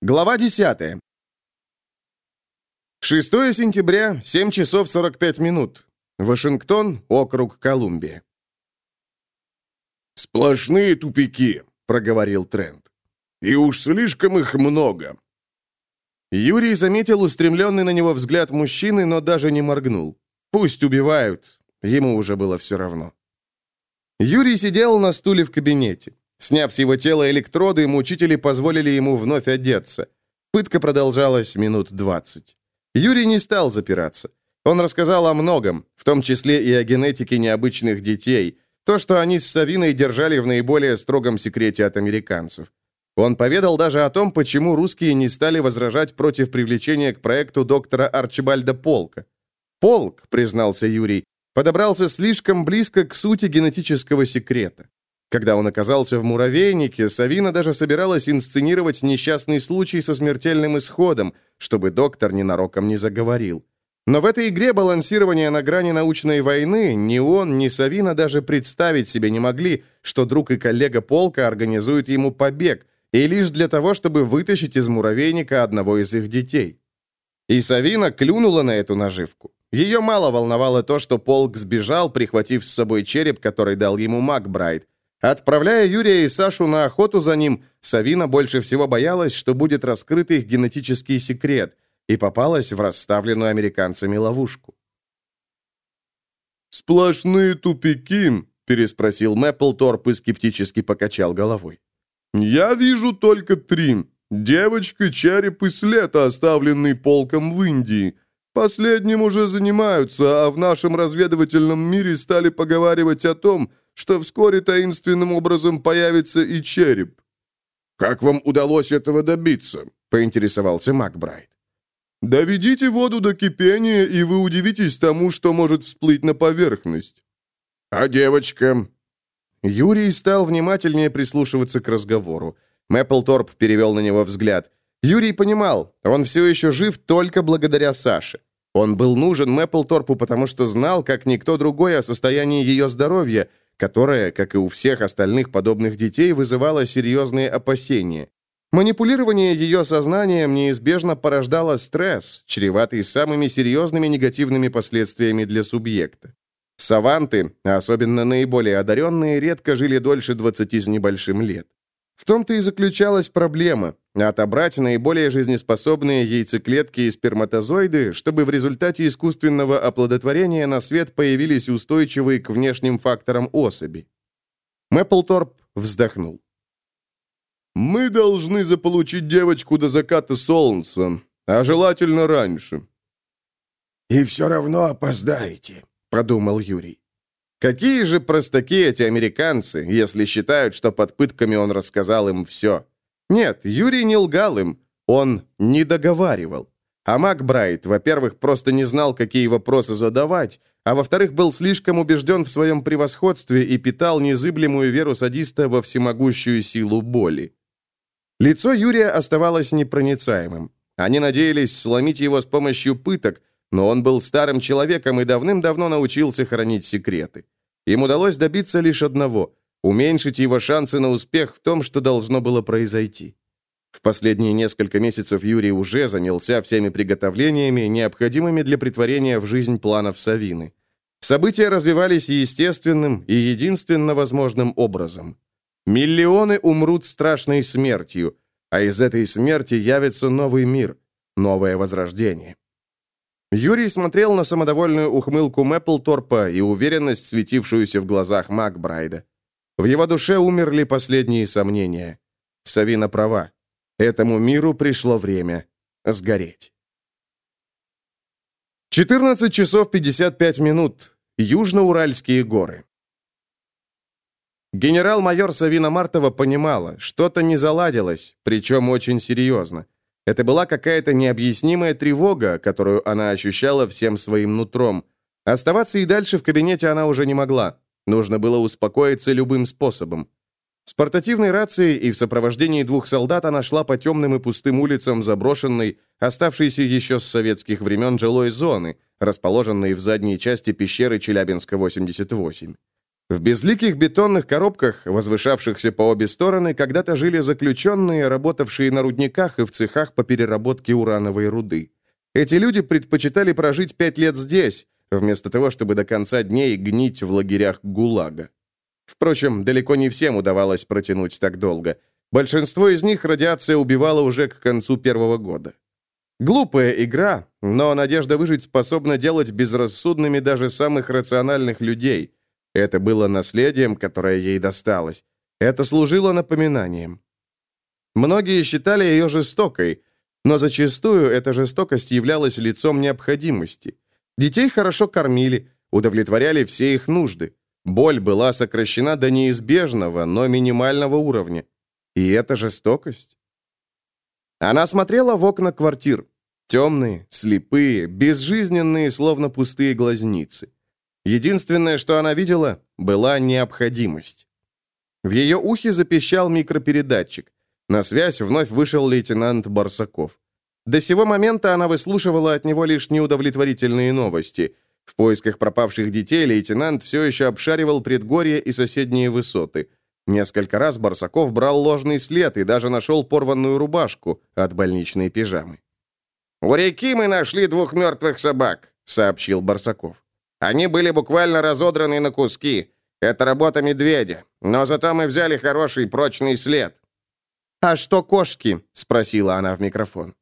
Глава 10. 6 сентября, 7 часов 45 минут. Вашингтон, округ Колумбия. «Сплошные тупики», — проговорил Трент. «И уж слишком их много». Юрий заметил устремленный на него взгляд мужчины, но даже не моргнул. «Пусть убивают». Ему уже было все равно. Юрий сидел на стуле в кабинете. Сняв с его тела электроды, мучители позволили ему вновь одеться. Пытка продолжалась минут двадцать. Юрий не стал запираться. Он рассказал о многом, в том числе и о генетике необычных детей, то, что они с Савиной держали в наиболее строгом секрете от американцев. Он поведал даже о том, почему русские не стали возражать против привлечения к проекту доктора Арчибальда Полка. «Полк», — признался Юрий, подобрался слишком близко к сути генетического секрета. Когда он оказался в муравейнике, Савина даже собиралась инсценировать несчастный случай со смертельным исходом, чтобы доктор ненароком не заговорил. Но в этой игре балансирования на грани научной войны ни он, ни Савина даже представить себе не могли, что друг и коллега Полка организуют ему побег, и лишь для того, чтобы вытащить из муравейника одного из их детей. И Савина клюнула на эту наживку. Ее мало волновало то, что Полк сбежал, прихватив с собой череп, который дал ему Макбрайт, Отправляя Юрия и Сашу на охоту за ним, Савина больше всего боялась, что будет раскрыт их генетический секрет, и попалась в расставленную американцами ловушку. «Сплошные тупики?» – переспросил Мэпплторп и скептически покачал головой. «Я вижу только три. Девочка, череп и след, оставленный полком в Индии. Последним уже занимаются, а в нашем разведывательном мире стали поговаривать о том, что вскоре таинственным образом появится и череп. «Как вам удалось этого добиться?» — поинтересовался Макбрайт. «Доведите воду до кипения, и вы удивитесь тому, что может всплыть на поверхность». «А девочка?» Юрий стал внимательнее прислушиваться к разговору. Мэпплторп перевел на него взгляд. Юрий понимал, он все еще жив только благодаря Саше. Он был нужен Мэпплторпу, потому что знал, как никто другой, о состоянии ее здоровья, которая, как и у всех остальных подобных детей, вызывала серьезные опасения. Манипулирование ее сознанием неизбежно порождало стресс, чреватый самыми серьезными негативными последствиями для субъекта. Саванты, особенно наиболее одаренные, редко жили дольше 20 с небольшим лет. В том-то и заключалась проблема – отобрать наиболее жизнеспособные яйцеклетки и сперматозоиды, чтобы в результате искусственного оплодотворения на свет появились устойчивые к внешним факторам особи. Мэпплторп вздохнул. «Мы должны заполучить девочку до заката солнца, а желательно раньше». «И все равно опоздаете», — подумал Юрий. Какие же простаки эти американцы, если считают, что под пытками он рассказал им все. Нет, Юрий не лгал им, он не договаривал. А Макбрайт, во-первых, просто не знал, какие вопросы задавать, а во-вторых, был слишком убежден в своем превосходстве и питал незыблемую веру садиста во всемогущую силу боли. Лицо Юрия оставалось непроницаемым. Они надеялись сломить его с помощью пыток, но он был старым человеком и давным-давно научился хранить секреты. Им удалось добиться лишь одного – уменьшить его шансы на успех в том, что должно было произойти. В последние несколько месяцев Юрий уже занялся всеми приготовлениями, необходимыми для притворения в жизнь планов Савины. События развивались естественным и единственно возможным образом. Миллионы умрут страшной смертью, а из этой смерти явится новый мир, новое возрождение. Юрий смотрел на самодовольную ухмылку Мэпплторпа и уверенность, светившуюся в глазах Макбрайда. В его душе умерли последние сомнения. Савина права. Этому миру пришло время сгореть. 14 часов 55 минут. Южноуральские горы. Генерал-майор Савина Мартова понимала, что-то не заладилось, причем очень серьезно. Это была какая-то необъяснимая тревога, которую она ощущала всем своим нутром. Оставаться и дальше в кабинете она уже не могла. Нужно было успокоиться любым способом. С портативной рацией и в сопровождении двух солдат она шла по темным и пустым улицам заброшенной, оставшейся еще с советских времен жилой зоны, расположенной в задней части пещеры Челябинска-88. В безликих бетонных коробках, возвышавшихся по обе стороны, когда-то жили заключенные, работавшие на рудниках и в цехах по переработке урановой руды. Эти люди предпочитали прожить пять лет здесь, вместо того, чтобы до конца дней гнить в лагерях ГУЛАГа. Впрочем, далеко не всем удавалось протянуть так долго. Большинство из них радиация убивала уже к концу первого года. Глупая игра, но надежда выжить способна делать безрассудными даже самых рациональных людей. Это было наследием, которое ей досталось. Это служило напоминанием. Многие считали ее жестокой, но зачастую эта жестокость являлась лицом необходимости. Детей хорошо кормили, удовлетворяли все их нужды. Боль была сокращена до неизбежного, но минимального уровня. И это жестокость. Она смотрела в окна квартир. Темные, слепые, безжизненные, словно пустые глазницы. Единственное, что она видела, была необходимость. В ее ухе запищал микропередатчик. На связь вновь вышел лейтенант Барсаков. До сего момента она выслушивала от него лишь неудовлетворительные новости. В поисках пропавших детей лейтенант все еще обшаривал предгорье и соседние высоты. Несколько раз Барсаков брал ложный след и даже нашел порванную рубашку от больничной пижамы. «У реки мы нашли двух мертвых собак», — сообщил Барсаков. «Они были буквально разодраны на куски. Это работа медведя. Но зато мы взяли хороший прочный след». «А что кошки?» — спросила она в микрофон.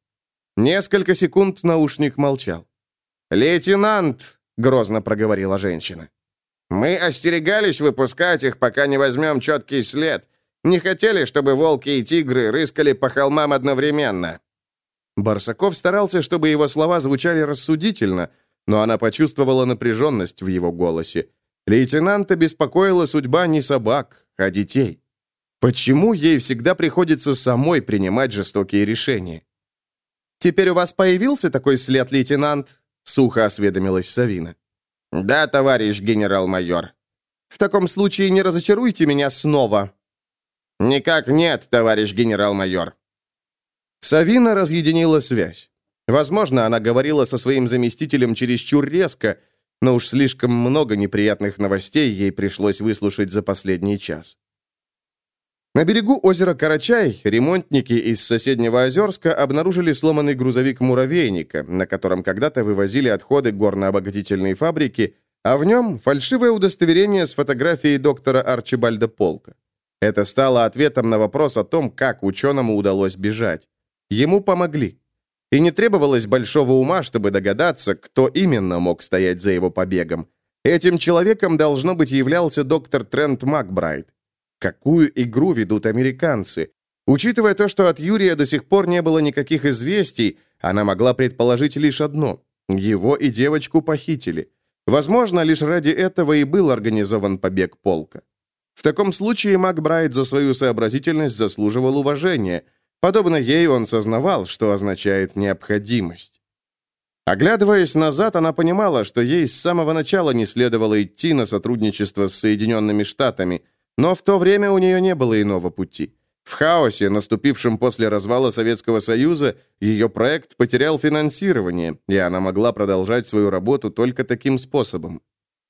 Несколько секунд наушник молчал. «Лейтенант!» — грозно проговорила женщина. «Мы остерегались выпускать их, пока не возьмем четкий след. Не хотели, чтобы волки и тигры рыскали по холмам одновременно». Барсаков старался, чтобы его слова звучали рассудительно, но она почувствовала напряженность в его голосе. Лейтенанта беспокоила судьба не собак, а детей. Почему ей всегда приходится самой принимать жестокие решения? «Теперь у вас появился такой след, лейтенант?» — сухо осведомилась Савина. «Да, товарищ генерал-майор». «В таком случае не разочаруйте меня снова». «Никак нет, товарищ генерал-майор». Савина разъединила связь. Возможно, она говорила со своим заместителем чересчур резко, но уж слишком много неприятных новостей ей пришлось выслушать за последний час. На берегу озера Карачай ремонтники из соседнего Озерска обнаружили сломанный грузовик муравейника, на котором когда-то вывозили отходы горно-обогатительной фабрики, а в нем фальшивое удостоверение с фотографией доктора Арчибальда Полка. Это стало ответом на вопрос о том, как ученому удалось бежать. Ему помогли. И не требовалось большого ума, чтобы догадаться, кто именно мог стоять за его побегом. Этим человеком, должно быть, являлся доктор Трент Макбрайт. Какую игру ведут американцы? Учитывая то, что от Юрия до сих пор не было никаких известий, она могла предположить лишь одно. Его и девочку похитили. Возможно, лишь ради этого и был организован побег полка. В таком случае Макбрайт за свою сообразительность заслуживал уважения. Подобно ей он сознавал, что означает необходимость. Оглядываясь назад, она понимала, что ей с самого начала не следовало идти на сотрудничество с Соединенными Штатами – но в то время у нее не было иного пути. В хаосе, наступившем после развала Советского Союза, ее проект потерял финансирование, и она могла продолжать свою работу только таким способом.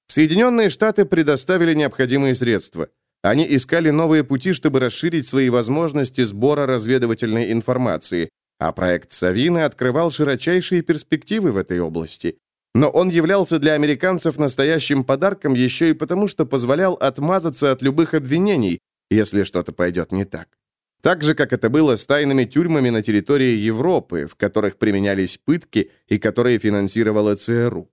Соединенные Штаты предоставили необходимые средства. Они искали новые пути, чтобы расширить свои возможности сбора разведывательной информации, а проект Савины открывал широчайшие перспективы в этой области. Но он являлся для американцев настоящим подарком еще и потому, что позволял отмазаться от любых обвинений, если что-то пойдет не так. Так же, как это было с тайными тюрьмами на территории Европы, в которых применялись пытки и которые финансировала ЦРУ.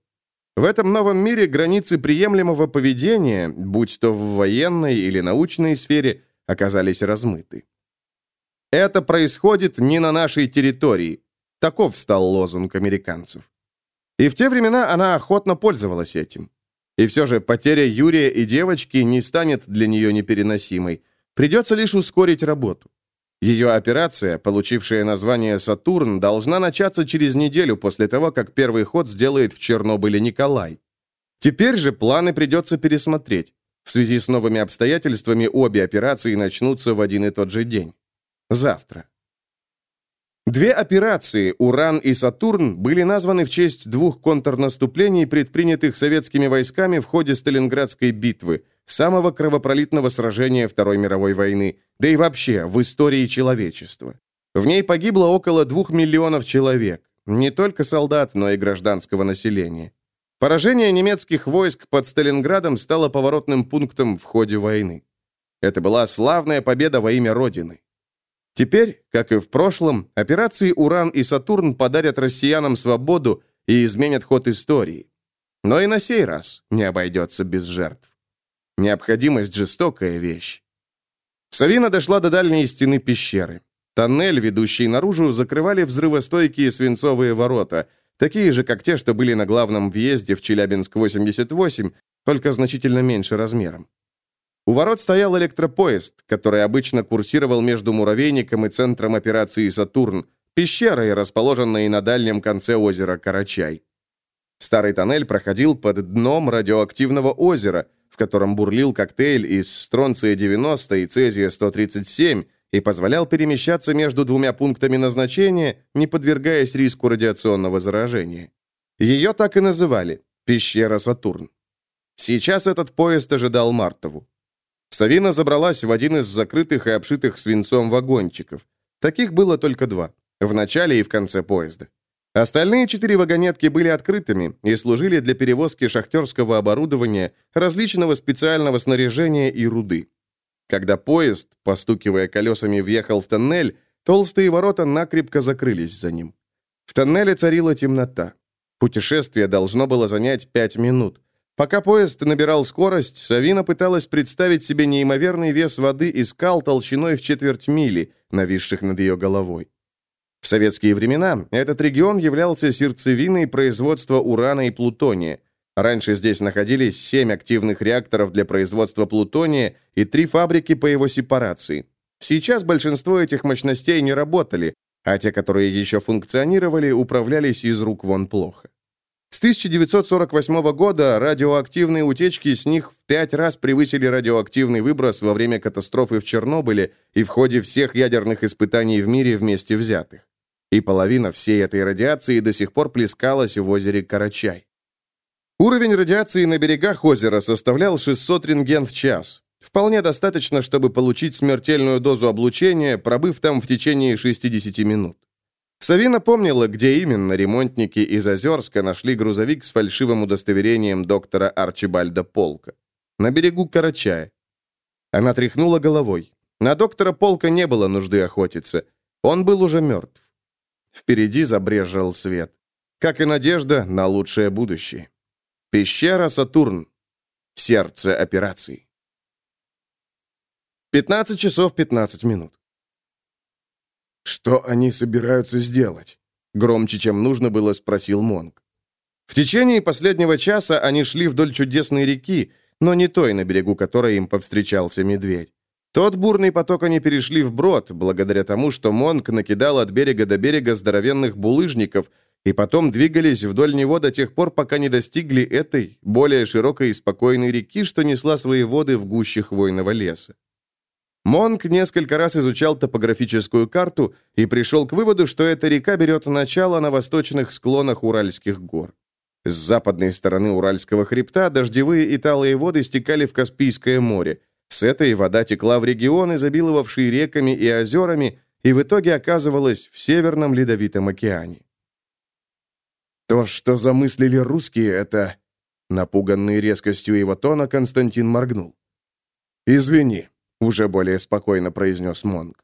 В этом новом мире границы приемлемого поведения, будь то в военной или научной сфере, оказались размыты. «Это происходит не на нашей территории», таков стал лозунг американцев. И в те времена она охотно пользовалась этим. И все же потеря Юрия и девочки не станет для нее непереносимой. Придется лишь ускорить работу. Ее операция, получившая название «Сатурн», должна начаться через неделю после того, как первый ход сделает в Чернобыле Николай. Теперь же планы придется пересмотреть. В связи с новыми обстоятельствами обе операции начнутся в один и тот же день. Завтра. Две операции «Уран» и «Сатурн» были названы в честь двух контрнаступлений, предпринятых советскими войсками в ходе Сталинградской битвы, самого кровопролитного сражения Второй мировой войны, да и вообще в истории человечества. В ней погибло около двух миллионов человек, не только солдат, но и гражданского населения. Поражение немецких войск под Сталинградом стало поворотным пунктом в ходе войны. Это была славная победа во имя Родины. Теперь, как и в прошлом, операции «Уран» и «Сатурн» подарят россиянам свободу и изменят ход истории. Но и на сей раз не обойдется без жертв. Необходимость – жестокая вещь. Савина дошла до дальней стены пещеры. Тоннель, ведущий наружу, закрывали взрывостойкие свинцовые ворота, такие же, как те, что были на главном въезде в Челябинск-88, только значительно меньше размером. У ворот стоял электропоезд, который обычно курсировал между муравейником и центром операции «Сатурн», пещерой, расположенной на дальнем конце озера Карачай. Старый тоннель проходил под дном радиоактивного озера, в котором бурлил коктейль из стронция-90 и цезия-137 и позволял перемещаться между двумя пунктами назначения, не подвергаясь риску радиационного заражения. Ее так и называли – пещера Сатурн. Сейчас этот поезд ожидал Мартову. Савина забралась в один из закрытых и обшитых свинцом вагончиков. Таких было только два, в начале и в конце поезда. Остальные четыре вагонетки были открытыми и служили для перевозки шахтерского оборудования, различного специального снаряжения и руды. Когда поезд, постукивая колесами, въехал в тоннель, толстые ворота накрепко закрылись за ним. В тоннеле царила темнота. Путешествие должно было занять пять минут. Пока поезд набирал скорость, Савина пыталась представить себе неимоверный вес воды и скал толщиной в четверть мили, нависших над ее головой. В советские времена этот регион являлся сердцевиной производства урана и плутония. Раньше здесь находились семь активных реакторов для производства плутония и три фабрики по его сепарации. Сейчас большинство этих мощностей не работали, а те, которые еще функционировали, управлялись из рук вон плохо. С 1948 года радиоактивные утечки с них в пять раз превысили радиоактивный выброс во время катастрофы в Чернобыле и в ходе всех ядерных испытаний в мире вместе взятых. И половина всей этой радиации до сих пор плескалась в озере Карачай. Уровень радиации на берегах озера составлял 600 рентген в час. Вполне достаточно, чтобы получить смертельную дозу облучения, пробыв там в течение 60 минут. Савина помнила, где именно ремонтники из Озерска нашли грузовик с фальшивым удостоверением доктора Арчибальда Полка. На берегу Карачая. Она тряхнула головой. На доктора Полка не было нужды охотиться. Он был уже мертв. Впереди забрежил свет. Как и надежда на лучшее будущее. Пещера Сатурн. Сердце операции. 15 часов 15 минут. «Что они собираются сделать?» Громче, чем нужно было, спросил Монг. В течение последнего часа они шли вдоль чудесной реки, но не той, на берегу которой им повстречался медведь. Тот бурный поток они перешли вброд, благодаря тому, что Монг накидал от берега до берега здоровенных булыжников, и потом двигались вдоль него до тех пор, пока не достигли этой, более широкой и спокойной реки, что несла свои воды в гуще хвойного леса. Монк несколько раз изучал топографическую карту и пришел к выводу, что эта река берет начало на восточных склонах Уральских гор. С западной стороны Уральского хребта дождевые и талые воды стекали в Каспийское море. С этой вода текла в регион, изобиловавший реками и озерами, и в итоге оказывалась в Северном Ледовитом океане. То, что замыслили русские, это... Напуганный резкостью его тона, Константин моргнул. «Извини», уже более спокойно произнес Монг.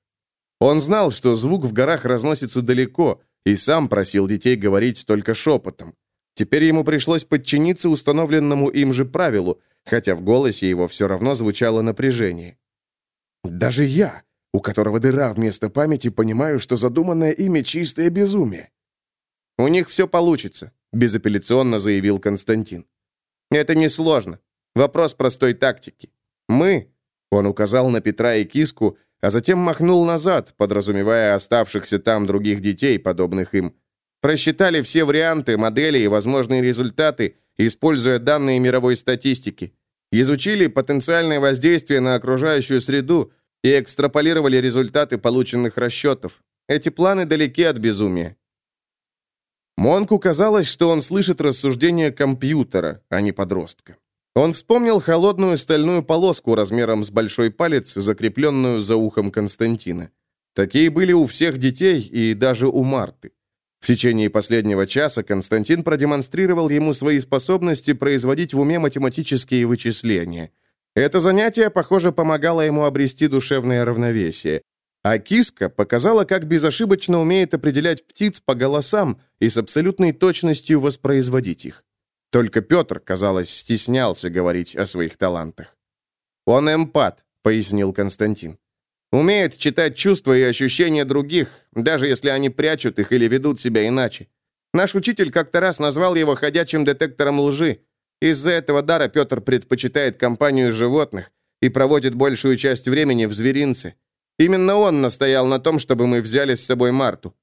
Он знал, что звук в горах разносится далеко, и сам просил детей говорить только шепотом. Теперь ему пришлось подчиниться установленному им же правилу, хотя в голосе его все равно звучало напряжение. «Даже я, у которого дыра вместо памяти, понимаю, что задуманное ими чистое безумие». «У них все получится», — безапелляционно заявил Константин. «Это несложно. Вопрос простой тактики. Мы он указал на Петра и киску, а затем махнул назад, подразумевая оставшихся там других детей, подобных им. Просчитали все варианты, модели и возможные результаты, используя данные мировой статистики. Изучили потенциальное воздействие на окружающую среду и экстраполировали результаты полученных расчетов. Эти планы далеки от безумия». Монку казалось, что он слышит рассуждения компьютера, а не подростка. Он вспомнил холодную стальную полоску размером с большой палец, закрепленную за ухом Константина. Такие были у всех детей и даже у Марты. В течение последнего часа Константин продемонстрировал ему свои способности производить в уме математические вычисления. Это занятие, похоже, помогало ему обрести душевное равновесие. А киска показала, как безошибочно умеет определять птиц по голосам и с абсолютной точностью воспроизводить их. Только Петр, казалось, стеснялся говорить о своих талантах. «Он эмпат», — пояснил Константин. «Умеет читать чувства и ощущения других, даже если они прячут их или ведут себя иначе. Наш учитель как-то раз назвал его ходячим детектором лжи. Из-за этого дара Петр предпочитает компанию животных и проводит большую часть времени в зверинце. Именно он настоял на том, чтобы мы взяли с собой Марту».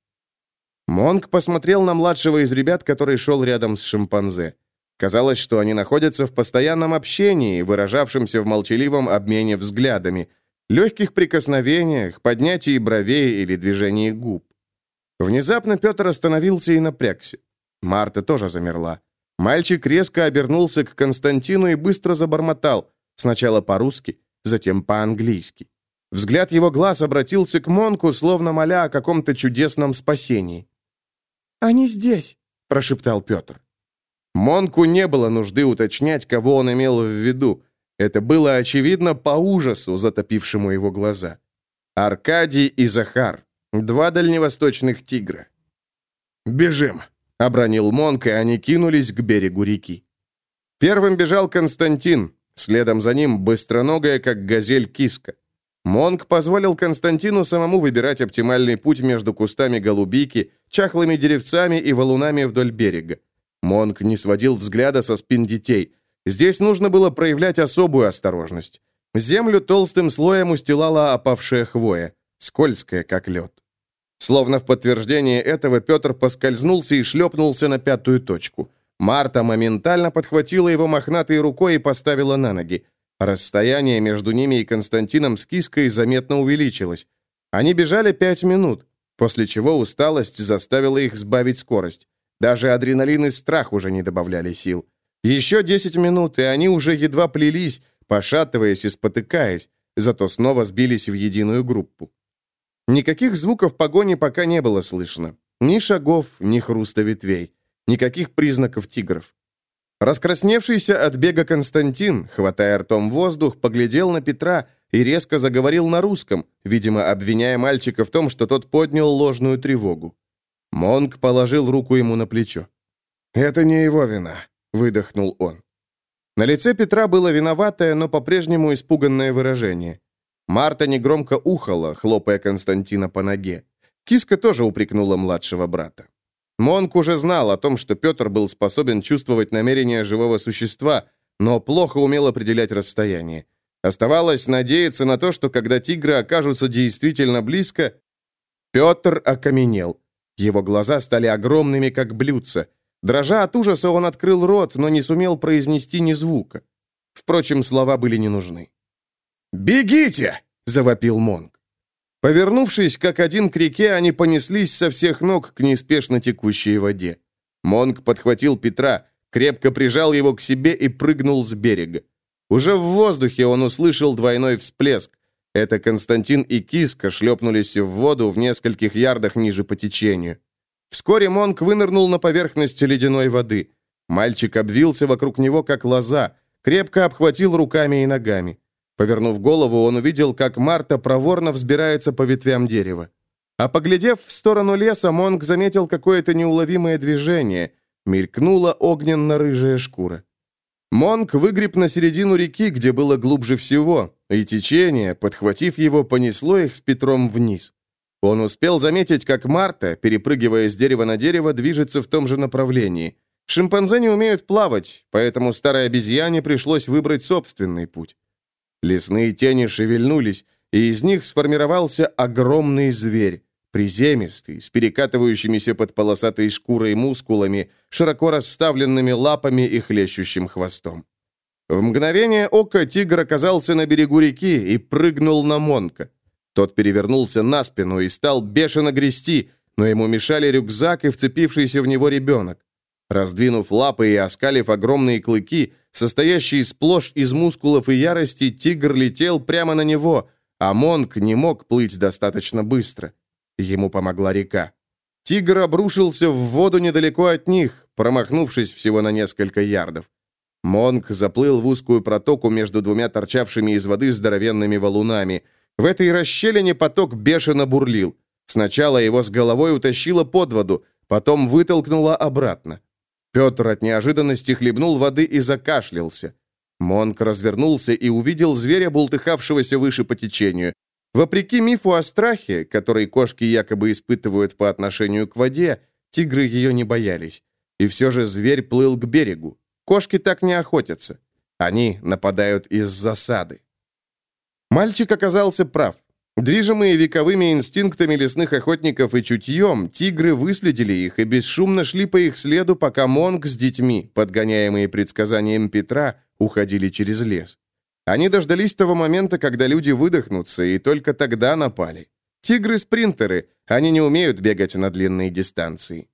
Монг посмотрел на младшего из ребят, который шел рядом с шимпанзе. Казалось, что они находятся в постоянном общении, выражавшемся в молчаливом обмене взглядами, легких прикосновениях, поднятии бровей или движении губ. Внезапно Петр остановился и напрягся. Марта тоже замерла. Мальчик резко обернулся к Константину и быстро забормотал, сначала по-русски, затем по-английски. Взгляд его глаз обратился к Монку, словно моля о каком-то чудесном спасении. «Они здесь», — прошептал Петр. Монку не было нужды уточнять, кого он имел в виду. Это было очевидно по ужасу, затопившему его глаза. Аркадий и Захар. Два дальневосточных тигра. «Бежим!» — обронил Монк, и они кинулись к берегу реки. Первым бежал Константин, следом за ним быстроногая, как газель, киска. Монк позволил Константину самому выбирать оптимальный путь между кустами голубики, чахлыми деревцами и валунами вдоль берега. Монк не сводил взгляда со спин детей. Здесь нужно было проявлять особую осторожность. Землю толстым слоем устилала опавшая хвоя, скользкая, как лед. Словно в подтверждение этого Петр поскользнулся и шлепнулся на пятую точку. Марта моментально подхватила его мохнатой рукой и поставила на ноги. Расстояние между ними и Константином с киской заметно увеличилось. Они бежали пять минут, после чего усталость заставила их сбавить скорость. Даже адреналин и страх уже не добавляли сил. Еще 10 минут, и они уже едва плелись, пошатываясь и спотыкаясь, зато снова сбились в единую группу. Никаких звуков погони пока не было слышно. Ни шагов, ни хруста ветвей. Никаких признаков тигров. Раскрасневшийся от бега Константин, хватая ртом воздух, поглядел на Петра и резко заговорил на русском, видимо, обвиняя мальчика в том, что тот поднял ложную тревогу. Монг положил руку ему на плечо. «Это не его вина», — выдохнул он. На лице Петра было виноватое, но по-прежнему испуганное выражение. Марта негромко ухала, хлопая Константина по ноге. Киска тоже упрекнула младшего брата. Монк уже знал о том, что Петр был способен чувствовать намерения живого существа, но плохо умел определять расстояние. Оставалось надеяться на то, что когда тигры окажутся действительно близко, Петр окаменел. Его глаза стали огромными, как блюдца. Дрожа от ужаса, он открыл рот, но не сумел произнести ни звука. Впрочем, слова были не нужны. «Бегите!» — завопил Монг. Повернувшись, как один к реке, они понеслись со всех ног к неспешно текущей воде. Монг подхватил Петра, крепко прижал его к себе и прыгнул с берега. Уже в воздухе он услышал двойной всплеск. Это Константин и Киска шлепнулись в воду в нескольких ярдах ниже по течению. Вскоре Монк вынырнул на поверхность ледяной воды. Мальчик обвился вокруг него, как лоза, крепко обхватил руками и ногами. Повернув голову, он увидел, как Марта проворно взбирается по ветвям дерева. А поглядев в сторону леса, Монк заметил какое-то неуловимое движение. Мелькнула огненно-рыжая шкура. Монк выгреб на середину реки, где было глубже всего, и течение, подхватив его, понесло их с Петром вниз. Он успел заметить, как Марта, перепрыгивая с дерева на дерево, движется в том же направлении. Шимпанзе не умеют плавать, поэтому старой обезьяне пришлось выбрать собственный путь. Лесные тени шевельнулись, и из них сформировался огромный зверь, приземистый, с перекатывающимися под полосатой шкурой мускулами, широко расставленными лапами и хлещущим хвостом. В мгновение ока тигр оказался на берегу реки и прыгнул на Монка. Тот перевернулся на спину и стал бешено грести, но ему мешали рюкзак и вцепившийся в него ребенок. Раздвинув лапы и оскалив огромные клыки, состоящие сплошь из мускулов и ярости, тигр летел прямо на него, а Монк не мог плыть достаточно быстро. Ему помогла река. Тигр обрушился в воду недалеко от них, промахнувшись всего на несколько ярдов. Монк заплыл в узкую протоку между двумя торчавшими из воды здоровенными валунами. В этой расщелине поток бешено бурлил. Сначала его с головой утащило под воду, потом вытолкнуло обратно. Петр от неожиданности хлебнул воды и закашлялся. Монк развернулся и увидел зверя, бултыхавшегося выше по течению. Вопреки мифу о страхе, который кошки якобы испытывают по отношению к воде, тигры ее не боялись. И все же зверь плыл к берегу. Кошки так не охотятся. Они нападают из засады. Мальчик оказался прав. Движимые вековыми инстинктами лесных охотников и чутьем, тигры выследили их и бесшумно шли по их следу, пока Монг с детьми, подгоняемые предсказанием Петра, уходили через лес. Они дождались того момента, когда люди выдохнутся, и только тогда напали. Тигры-спринтеры, они не умеют бегать на длинные дистанции.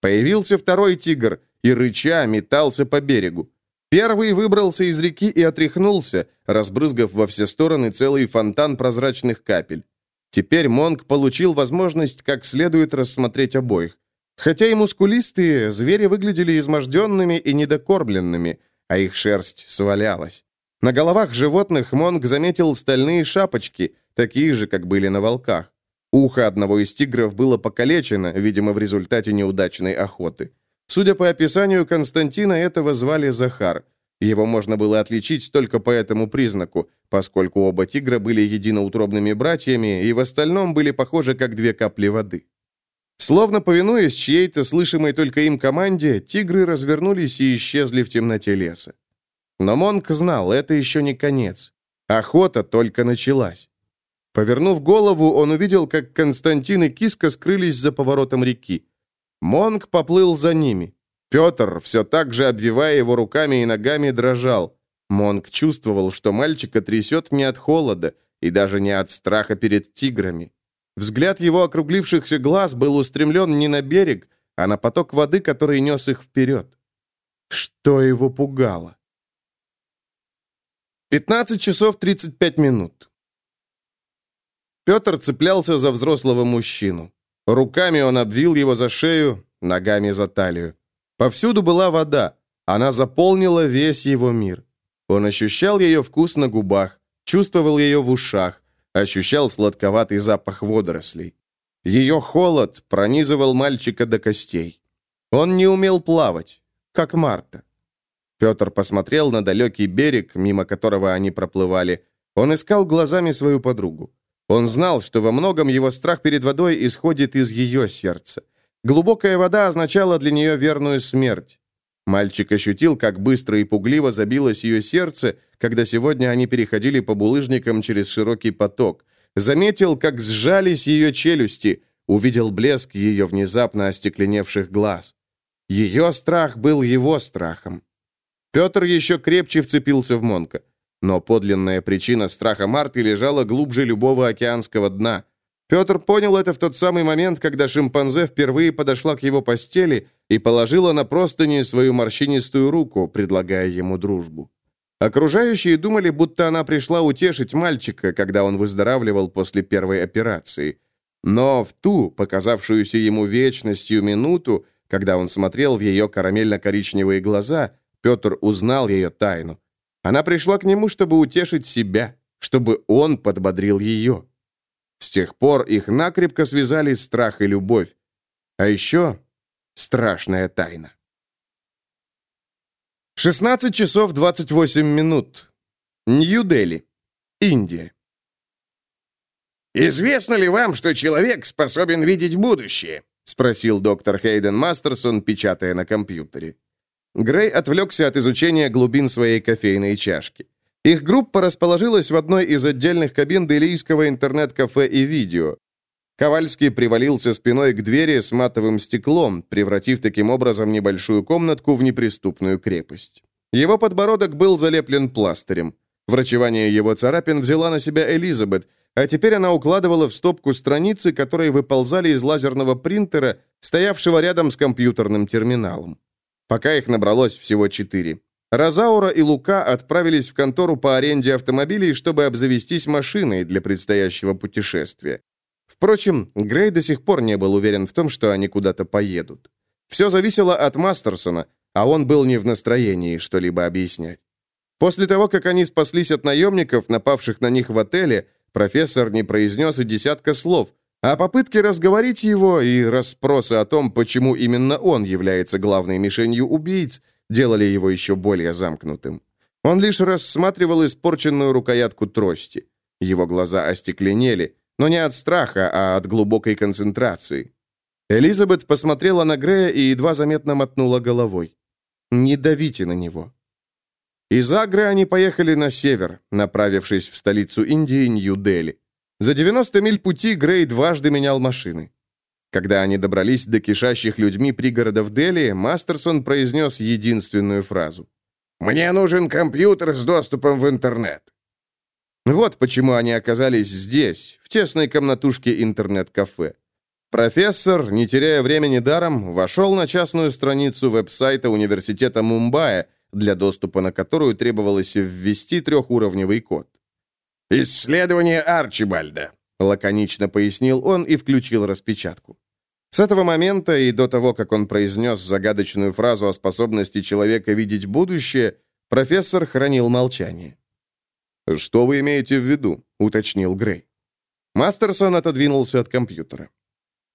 Появился второй тигр, и рыча метался по берегу. Первый выбрался из реки и отряхнулся, разбрызгав во все стороны целый фонтан прозрачных капель. Теперь Монг получил возможность как следует рассмотреть обоих. Хотя и мускулистые, звери выглядели изможденными и недокормленными, а их шерсть свалялась. На головах животных Монг заметил стальные шапочки, такие же, как были на волках. Ухо одного из тигров было покалечено, видимо, в результате неудачной охоты. Судя по описанию Константина, этого звали Захар. Его можно было отличить только по этому признаку, поскольку оба тигра были единоутробными братьями и в остальном были похожи как две капли воды. Словно повинуясь чьей-то слышимой только им команде, тигры развернулись и исчезли в темноте леса. Но Монк знал, это еще не конец. Охота только началась. Повернув голову, он увидел, как Константин и Киска скрылись за поворотом реки. Монг поплыл за ними. Петр, все так же обвивая его руками и ногами, дрожал. Монг чувствовал, что мальчика трясет не от холода и даже не от страха перед тиграми. Взгляд его округлившихся глаз был устремлен не на берег, а на поток воды, который нес их вперед. Что его пугало? 15 часов 35 минут. Петр цеплялся за взрослого мужчину. Руками он обвил его за шею, ногами за талию. Повсюду была вода. Она заполнила весь его мир. Он ощущал ее вкус на губах, чувствовал ее в ушах, ощущал сладковатый запах водорослей. Ее холод пронизывал мальчика до костей. Он не умел плавать, как Марта. Петр посмотрел на далекий берег, мимо которого они проплывали. Он искал глазами свою подругу. Он знал, что во многом его страх перед водой исходит из ее сердца. Глубокая вода означала для нее верную смерть. Мальчик ощутил, как быстро и пугливо забилось ее сердце, когда сегодня они переходили по булыжникам через широкий поток. Заметил, как сжались ее челюсти, увидел блеск ее внезапно остекленевших глаз. Ее страх был его страхом. Петр еще крепче вцепился в Монка. Но подлинная причина страха Марты лежала глубже любого океанского дна. Петр понял это в тот самый момент, когда шимпанзе впервые подошла к его постели и положила на простыни свою морщинистую руку, предлагая ему дружбу. Окружающие думали, будто она пришла утешить мальчика, когда он выздоравливал после первой операции. Но в ту, показавшуюся ему вечностью минуту, когда он смотрел в ее карамельно-коричневые глаза, Петр узнал ее тайну. Она пришла к нему, чтобы утешить себя, чтобы он подбодрил ее. С тех пор их накрепко связали страх и любовь. А еще страшная тайна. 16 часов 28 минут. Нью-Дели, Индия. «Известно ли вам, что человек способен видеть будущее?» — спросил доктор Хейден Мастерсон, печатая на компьютере. Грей отвлекся от изучения глубин своей кофейной чашки. Их группа расположилась в одной из отдельных кабин делийского интернет-кафе и видео. Ковальский привалился спиной к двери с матовым стеклом, превратив таким образом небольшую комнатку в неприступную крепость. Его подбородок был залеплен пластырем. Врачевание его царапин взяла на себя Элизабет, а теперь она укладывала в стопку страницы, которые выползали из лазерного принтера, стоявшего рядом с компьютерным терминалом. Пока их набралось всего четыре. Розаура и Лука отправились в контору по аренде автомобилей, чтобы обзавестись машиной для предстоящего путешествия. Впрочем, Грей до сих пор не был уверен в том, что они куда-то поедут. Все зависело от Мастерсона, а он был не в настроении что-либо объяснять. После того, как они спаслись от наемников, напавших на них в отеле, профессор не произнес и десятка слов, а попытки разговорить его и расспросы о том, почему именно он является главной мишенью убийц, делали его еще более замкнутым. Он лишь рассматривал испорченную рукоятку трости. Его глаза остекленели, но не от страха, а от глубокой концентрации. Элизабет посмотрела на Грея и едва заметно мотнула головой. «Не давите на него». Из Агры они поехали на север, направившись в столицу Индии, Нью-Дели. За 90 миль пути Грей дважды менял машины. Когда они добрались до кишащих людьми пригородов Дели, Мастерсон произнес единственную фразу. «Мне нужен компьютер с доступом в интернет». Вот почему они оказались здесь, в тесной комнатушке интернет-кафе. Профессор, не теряя времени даром, вошел на частную страницу веб-сайта университета Мумбаи, для доступа на которую требовалось ввести трехуровневый код. «Исследование Арчибальда», — лаконично пояснил он и включил распечатку. С этого момента и до того, как он произнес загадочную фразу о способности человека видеть будущее, профессор хранил молчание. «Что вы имеете в виду?» — уточнил Грей. Мастерсон отодвинулся от компьютера.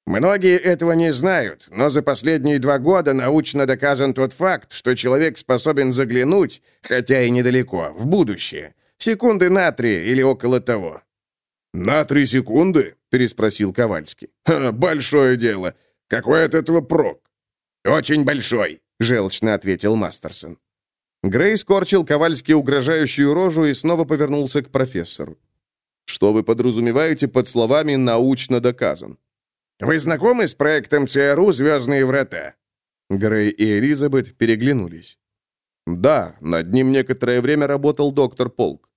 Многие этого не знают, но за последние два года научно доказан тот факт, что человек способен заглянуть, хотя и недалеко, в будущее. Секунды на три или около того. «На три секунды?» — переспросил Ковальский. Ха, «Большое дело. Какой от этого прок?» «Очень большой», — желчно ответил Мастерсон. Грей скорчил Ковальски угрожающую рожу и снова повернулся к профессору. «Что вы подразумеваете под словами «научно доказан»?» «Вы знакомы с проектом ЦРУ «Звездные врата»?» Грей и Элизабет переглянулись. «Да, над ним некоторое время работал доктор Полк.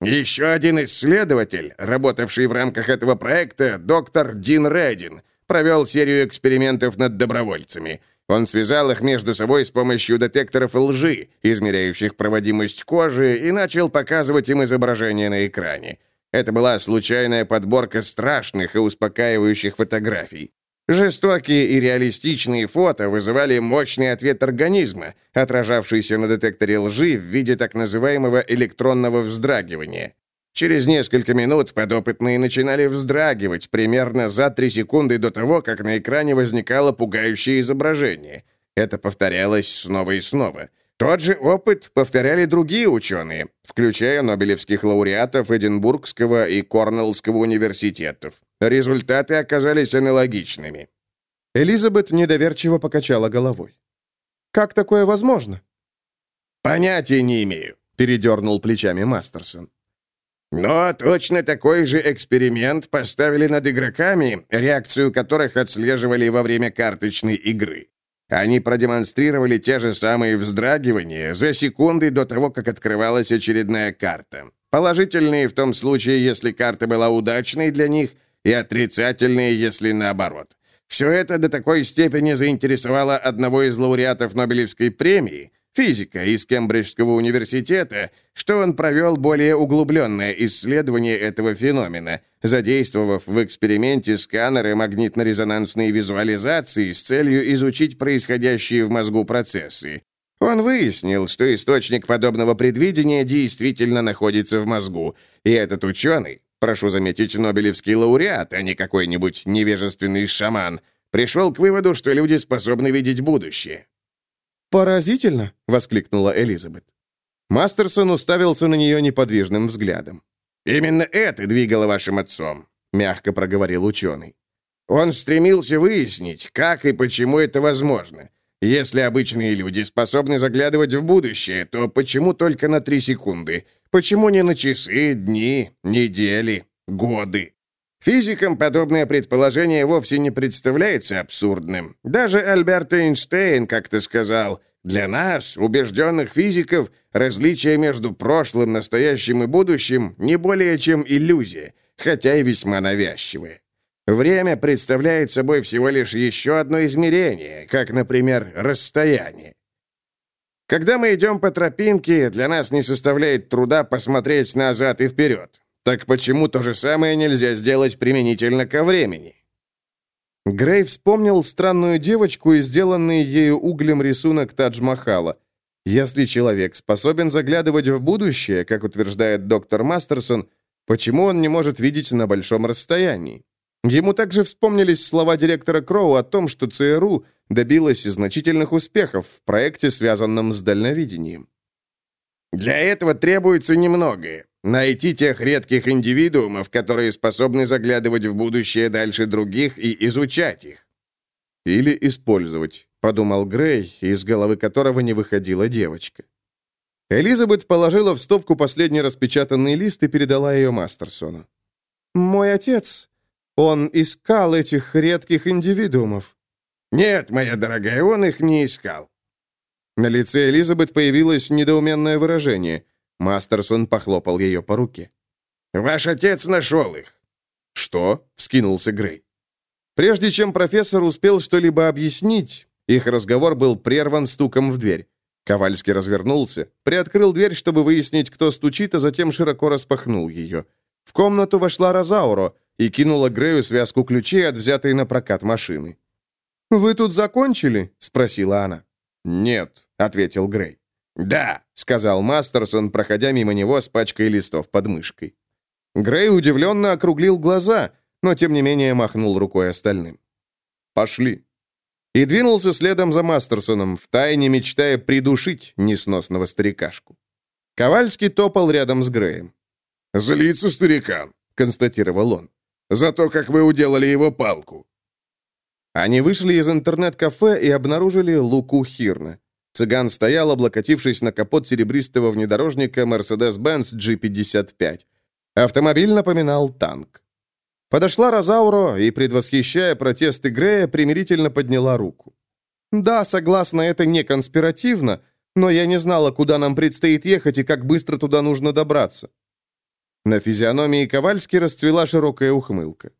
Еще один исследователь, работавший в рамках этого проекта, доктор Дин Редин, провел серию экспериментов над добровольцами. Он связал их между собой с помощью детекторов лжи, измеряющих проводимость кожи, и начал показывать им изображения на экране. Это была случайная подборка страшных и успокаивающих фотографий. Жестокие и реалистичные фото вызывали мощный ответ организма, отражавшийся на детекторе лжи в виде так называемого электронного вздрагивания. Через несколько минут подопытные начинали вздрагивать примерно за 3 секунды до того, как на экране возникало пугающее изображение. Это повторялось снова и снова. Тот же опыт повторяли другие ученые, включая нобелевских лауреатов Эдинбургского и Корнеллского университетов. Результаты оказались аналогичными. Элизабет недоверчиво покачала головой. «Как такое возможно?» «Понятия не имею», — передернул плечами Мастерсон. «Но точно такой же эксперимент поставили над игроками, реакцию которых отслеживали во время карточной игры. Они продемонстрировали те же самые вздрагивания за секунды до того, как открывалась очередная карта. Положительные в том случае, если карта была удачной для них, и отрицательные, если наоборот. Все это до такой степени заинтересовало одного из лауреатов Нобелевской премии, физика из Кембриджского университета, что он провел более углубленное исследование этого феномена, задействовав в эксперименте сканеры магнитно-резонансной визуализации с целью изучить происходящие в мозгу процессы. Он выяснил, что источник подобного предвидения действительно находится в мозгу, и этот ученый, прошу заметить, Нобелевский лауреат, а не какой-нибудь невежественный шаман, пришел к выводу, что люди способны видеть будущее. «Поразительно!» — воскликнула Элизабет. Мастерсон уставился на нее неподвижным взглядом. «Именно это двигало вашим отцом», — мягко проговорил ученый. «Он стремился выяснить, как и почему это возможно. Если обычные люди способны заглядывать в будущее, то почему только на три секунды? Почему не на часы, дни, недели, годы?» Физикам подобное предположение вовсе не представляется абсурдным. Даже Альберт Эйнштейн как-то сказал, «Для нас, убежденных физиков, различие между прошлым, настоящим и будущим не более чем иллюзия. хотя и весьма навязчивые. Время представляет собой всего лишь еще одно измерение, как, например, расстояние. Когда мы идем по тропинке, для нас не составляет труда посмотреть назад и вперед. Так почему то же самое нельзя сделать применительно ко времени? Грей вспомнил странную девочку и сделанный ею углем рисунок Тадж-Махала. Если человек способен заглядывать в будущее, как утверждает доктор Мастерсон, почему он не может видеть на большом расстоянии? Ему также вспомнились слова директора Кроу о том, что ЦРУ добилась значительных успехов в проекте, связанном с дальновидением. Для этого требуется немногое. Найти тех редких индивидуумов, которые способны заглядывать в будущее дальше других и изучать их. Или использовать, подумал Грей, из головы которого не выходила девочка. Элизабет положила в стопку последний распечатанный лист и передала ее Мастерсону. «Мой отец, он искал этих редких индивидуумов». «Нет, моя дорогая, он их не искал. На лице Элизабет появилось недоуменное выражение. Мастерсон похлопал ее по руке. «Ваш отец нашел их». «Что?» — вскинулся Грей. Прежде чем профессор успел что-либо объяснить, их разговор был прерван стуком в дверь. Ковальский развернулся, приоткрыл дверь, чтобы выяснить, кто стучит, а затем широко распахнул ее. В комнату вошла Розауро и кинула Грею связку ключей от взятой на прокат машины. «Вы тут закончили?» — спросила она. «Нет», — ответил Грей. «Да», — сказал Мастерсон, проходя мимо него с пачкой листов под мышкой. Грей удивленно округлил глаза, но тем не менее махнул рукой остальным. «Пошли». И двинулся следом за Мастерсоном, втайне мечтая придушить несносного старикашку. Ковальский топал рядом с Греем. «Злится старикан», — констатировал он. «За то, как вы уделали его палку». Они вышли из интернет-кафе и обнаружили Луку Хирна. Цыган стоял, облокотившись на капот серебристого внедорожника Mercedes-Benz G55. Автомобиль напоминал танк. Подошла Розауро и, предвосхищая протесты Грея, примирительно подняла руку. «Да, согласна, это не конспиративно, но я не знала, куда нам предстоит ехать и как быстро туда нужно добраться». На физиономии Ковальски расцвела широкая ухмылка.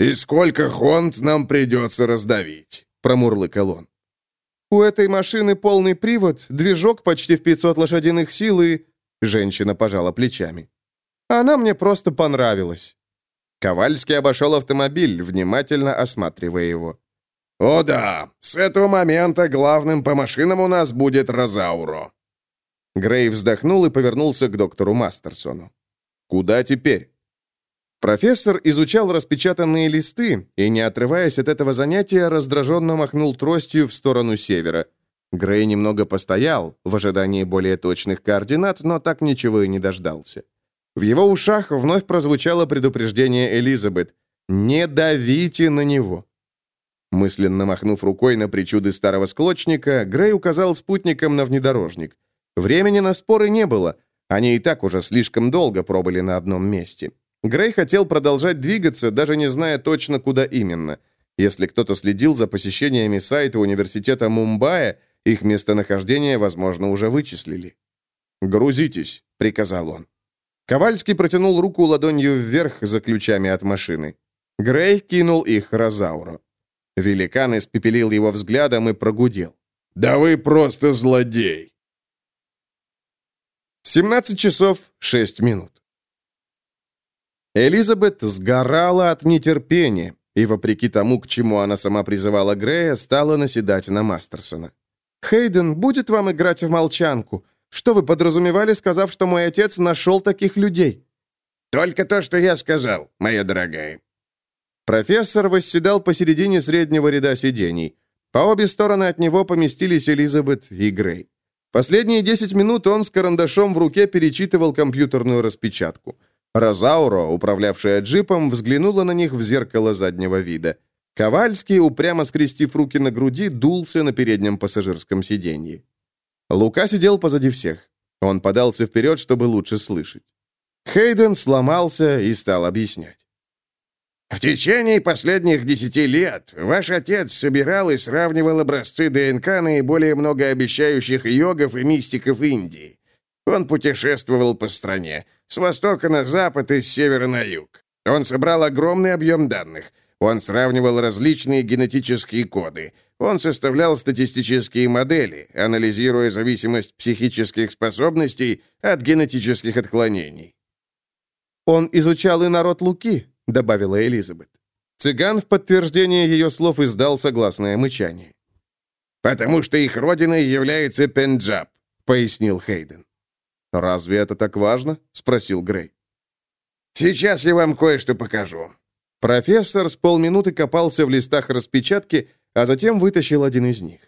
«И сколько хонт нам придется раздавить?» — промурлыкал он. «У этой машины полный привод, движок почти в 500 лошадиных сил и...» Женщина пожала плечами. «Она мне просто понравилась». Ковальский обошел автомобиль, внимательно осматривая его. «О да, с этого момента главным по машинам у нас будет Розауро». Грей вздохнул и повернулся к доктору Мастерсону. «Куда теперь?» Профессор изучал распечатанные листы и, не отрываясь от этого занятия, раздраженно махнул тростью в сторону севера. Грей немного постоял в ожидании более точных координат, но так ничего и не дождался. В его ушах вновь прозвучало предупреждение Элизабет «Не давите на него». Мысленно махнув рукой на причуды старого склочника, Грей указал спутникам на внедорожник. Времени на споры не было, они и так уже слишком долго пробыли на одном месте. Грей хотел продолжать двигаться, даже не зная точно, куда именно. Если кто-то следил за посещениями сайта университета Мумбаи, их местонахождение, возможно, уже вычислили. «Грузитесь», — приказал он. Ковальский протянул руку ладонью вверх за ключами от машины. Грей кинул их Розауру. Великан испепелил его взглядом и прогудел. «Да вы просто злодей!» 17 часов 6 минут. Элизабет сгорала от нетерпения и, вопреки тому, к чему она сама призывала Грея, стала наседать на Мастерсона. «Хейден будет вам играть в молчанку. Что вы подразумевали, сказав, что мой отец нашел таких людей?» «Только то, что я сказал, моя дорогая». Профессор восседал посередине среднего ряда сидений. По обе стороны от него поместились Элизабет и Грей. Последние 10 минут он с карандашом в руке перечитывал компьютерную распечатку. Розауро, управлявшая джипом, взглянула на них в зеркало заднего вида. Ковальский, упрямо скрестив руки на груди, дулся на переднем пассажирском сиденье. Лука сидел позади всех. Он подался вперед, чтобы лучше слышать. Хейден сломался и стал объяснять. В течение последних десяти лет ваш отец собирал и сравнивал образцы ДНК наиболее многообещающих йогов и мистиков Индии. Он путешествовал по стране, с востока на запад и с севера на юг. Он собрал огромный объем данных. Он сравнивал различные генетические коды. Он составлял статистические модели, анализируя зависимость психических способностей от генетических отклонений. «Он изучал и народ Луки», — добавила Элизабет. Цыган в подтверждение ее слов издал согласное мычание. «Потому что их родиной является Пенджаб», — пояснил Хейден. «Разве это так важно?» — спросил Грей. «Сейчас я вам кое-что покажу». Профессор с полминуты копался в листах распечатки, а затем вытащил один из них.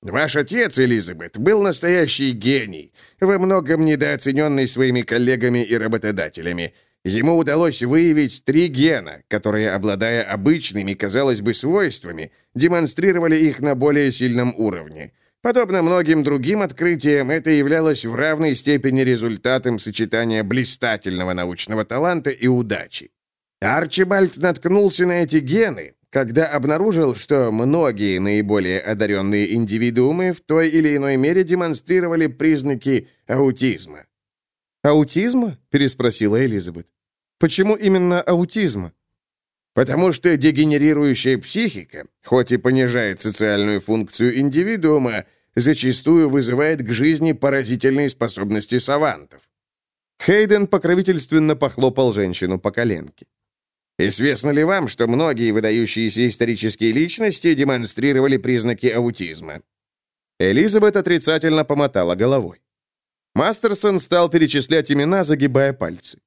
«Ваш отец, Элизабет, был настоящий гений, во многом недооцененный своими коллегами и работодателями. Ему удалось выявить три гена, которые, обладая обычными, казалось бы, свойствами, демонстрировали их на более сильном уровне. Подобно многим другим открытиям, это являлось в равной степени результатом сочетания блистательного научного таланта и удачи. Арчибальд наткнулся на эти гены, когда обнаружил, что многие наиболее одаренные индивидуумы в той или иной мере демонстрировали признаки аутизма. «Аутизма?» — переспросила Элизабет. «Почему именно аутизма?» Потому что дегенерирующая психика, хоть и понижает социальную функцию индивидуума, зачастую вызывает к жизни поразительные способности савантов. Хейден покровительственно похлопал женщину по коленке. Известно ли вам, что многие выдающиеся исторические личности демонстрировали признаки аутизма? Элизабет отрицательно помотала головой. Мастерсон стал перечислять имена, загибая пальцы.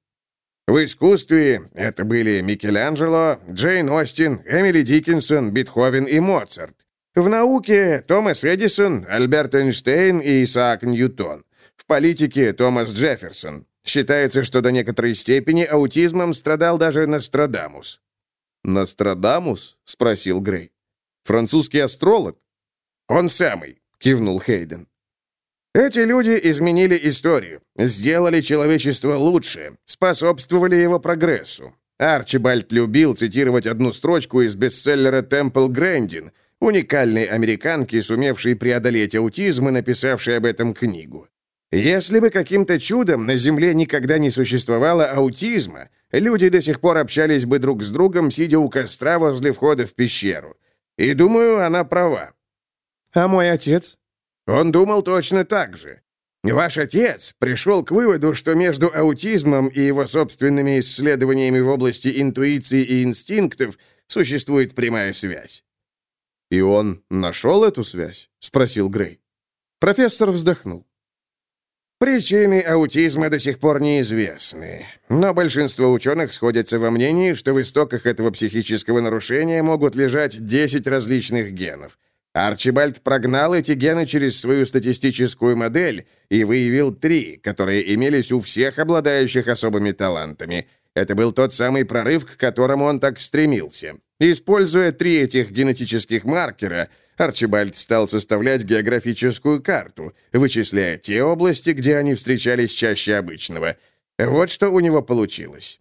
В искусстве это были Микеланджело, Джейн Остин, Эмили Диккенсон, Бетховен и Моцарт. В науке Томас Эдисон, Альберт Эйнштейн и Исаак Ньютон. В политике Томас Джефферсон. Считается, что до некоторой степени аутизмом страдал даже Нострадамус. «Нострадамус?» — спросил Грей. «Французский астролог?» «Он самый», — кивнул Хейден. Эти люди изменили историю, сделали человечество лучше, способствовали его прогрессу. Арчибальд любил цитировать одну строчку из бестселлера «Темпл Грэндин», уникальной американки, сумевшей преодолеть аутизм и написавшей об этом книгу. Если бы каким-то чудом на Земле никогда не существовало аутизма, люди до сих пор общались бы друг с другом, сидя у костра возле входа в пещеру. И думаю, она права. «А мой отец?» Он думал точно так же. Ваш отец пришел к выводу, что между аутизмом и его собственными исследованиями в области интуиции и инстинктов существует прямая связь. «И он нашел эту связь?» — спросил Грей. Профессор вздохнул. Причины аутизма до сих пор неизвестны, но большинство ученых сходятся во мнении, что в истоках этого психического нарушения могут лежать 10 различных генов — Арчибальд прогнал эти гены через свою статистическую модель и выявил три, которые имелись у всех обладающих особыми талантами. Это был тот самый прорыв, к которому он так стремился. Используя три этих генетических маркера, Арчибальд стал составлять географическую карту, вычисляя те области, где они встречались чаще обычного. Вот что у него получилось.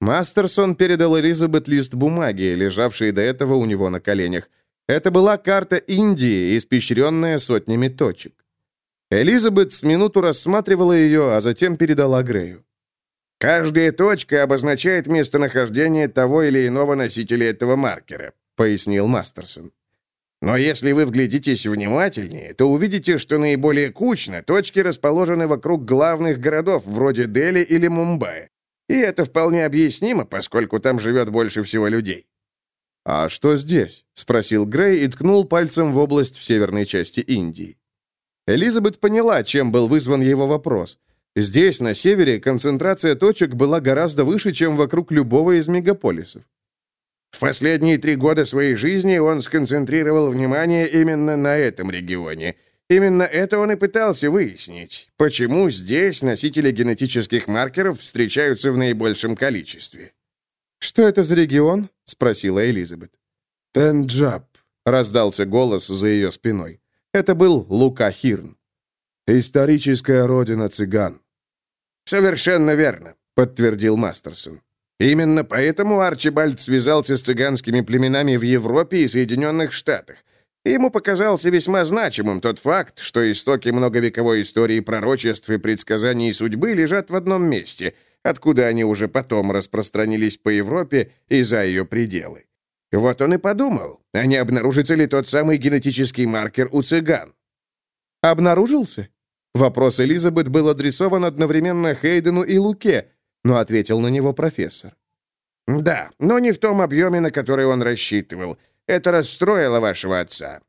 Мастерсон передал Элизабет лист бумаги, лежавший до этого у него на коленях. Это была карта Индии, испещренная сотнями точек. Элизабет с минуту рассматривала ее, а затем передала Грею. «Каждая точка обозначает местонахождение того или иного носителя этого маркера», — пояснил Мастерсон. «Но если вы вглядитесь внимательнее, то увидите, что наиболее кучно точки расположены вокруг главных городов, вроде Дели или Мумбаи. И это вполне объяснимо, поскольку там живет больше всего людей. «А что здесь?» — спросил Грей и ткнул пальцем в область в северной части Индии. Элизабет поняла, чем был вызван его вопрос. Здесь, на севере, концентрация точек была гораздо выше, чем вокруг любого из мегаполисов. В последние три года своей жизни он сконцентрировал внимание именно на этом регионе. Именно это он и пытался выяснить, почему здесь носители генетических маркеров встречаются в наибольшем количестве. «Что это за регион?» — спросила Элизабет. «Пенджаб», — раздался голос за ее спиной. Это был Лука Хирн. «Историческая родина цыган». «Совершенно верно», — подтвердил Мастерсон. «Именно поэтому Арчибальд связался с цыганскими племенами в Европе и Соединенных Штатах. Ему показался весьма значимым тот факт, что истоки многовековой истории пророчеств и предсказаний судьбы лежат в одном месте — откуда они уже потом распространились по Европе и за ее пределы. Вот он и подумал, а не обнаружится ли тот самый генетический маркер у цыган. «Обнаружился?» Вопрос Элизабет был адресован одновременно Хейдену и Луке, но ответил на него профессор. «Да, но не в том объеме, на который он рассчитывал. Это расстроило вашего отца».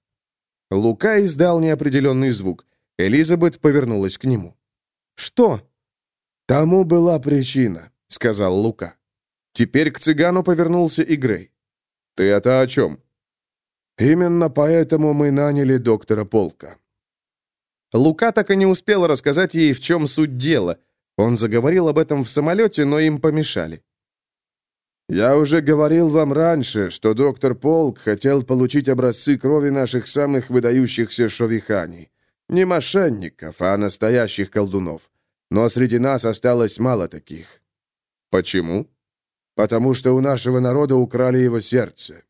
Лука издал неопределенный звук. Элизабет повернулась к нему. «Что?» «Тому была причина», — сказал Лука. Теперь к цыгану повернулся и Грей. «Ты это о чем?» «Именно поэтому мы наняли доктора Полка». Лука так и не успел рассказать ей, в чем суть дела. Он заговорил об этом в самолете, но им помешали. «Я уже говорил вам раньше, что доктор Полк хотел получить образцы крови наших самых выдающихся шовиханий. Не мошенников, а настоящих колдунов. Но среди нас осталось мало таких». «Почему?» «Потому что у нашего народа украли его сердце».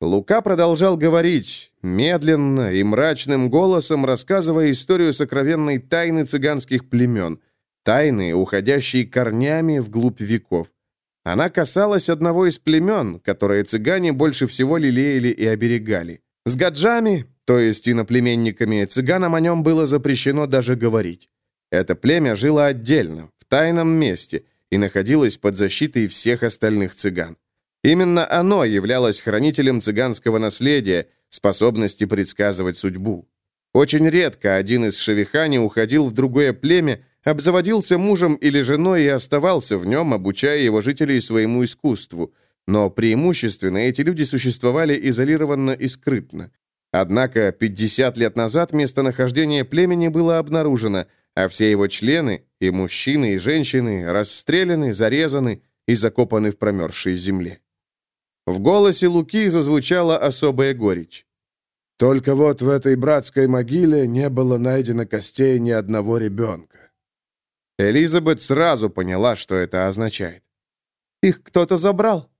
Лука продолжал говорить, медленно и мрачным голосом рассказывая историю сокровенной тайны цыганских племен, тайны, уходящей корнями вглубь веков. Она касалась одного из племен, которые цыгане больше всего лелеяли и оберегали. С гаджами, то есть иноплеменниками, цыганам о нем было запрещено даже говорить. Это племя жило отдельно, в тайном месте, и находилось под защитой всех остальных цыган. Именно оно являлось хранителем цыганского наследия, способности предсказывать судьбу. Очень редко один из шавихани уходил в другое племя, обзаводился мужем или женой и оставался в нем, обучая его жителей своему искусству. Но преимущественно эти люди существовали изолированно и скрытно. Однако 50 лет назад местонахождение племени было обнаружено, а все его члены, и мужчины, и женщины, расстреляны, зарезаны и закопаны в промерзшей земле. В голосе Луки зазвучала особая горечь. «Только вот в этой братской могиле не было найдено костей ни одного ребенка. Элизабет сразу поняла, что это означает. «Их кто-то забрал?»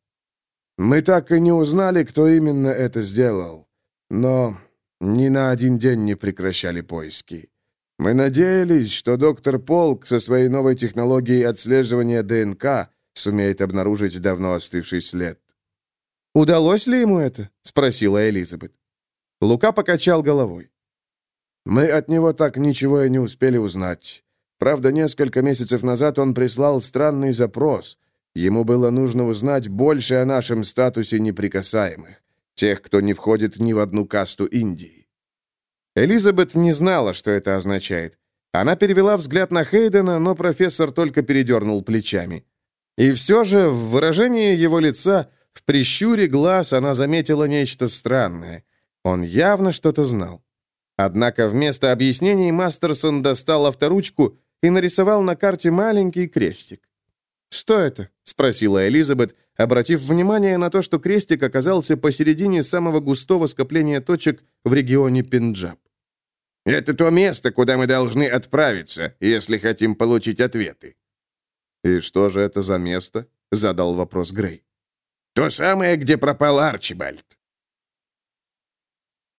«Мы так и не узнали, кто именно это сделал. Но ни на один день не прекращали поиски. Мы надеялись, что доктор Полк со своей новой технологией отслеживания ДНК сумеет обнаружить давно остывший след». «Удалось ли ему это?» — спросила Элизабет. Лука покачал головой. «Мы от него так ничего и не успели узнать. Правда, несколько месяцев назад он прислал странный запрос. Ему было нужно узнать больше о нашем статусе неприкасаемых, тех, кто не входит ни в одну касту Индии. Элизабет не знала, что это означает. Она перевела взгляд на Хейдена, но профессор только передернул плечами. И все же в выражении его лица, в прищуре глаз, она заметила нечто странное. Он явно что-то знал. Однако вместо объяснений Мастерсон достал авторучку и нарисовал на карте маленький крестик. «Что это?» — спросила Элизабет, обратив внимание на то, что крестик оказался посередине самого густого скопления точек в регионе Пенджаб. «Это то место, куда мы должны отправиться, если хотим получить ответы». «И что же это за место?» — задал вопрос Грей. «То самое, где пропал Арчибальд».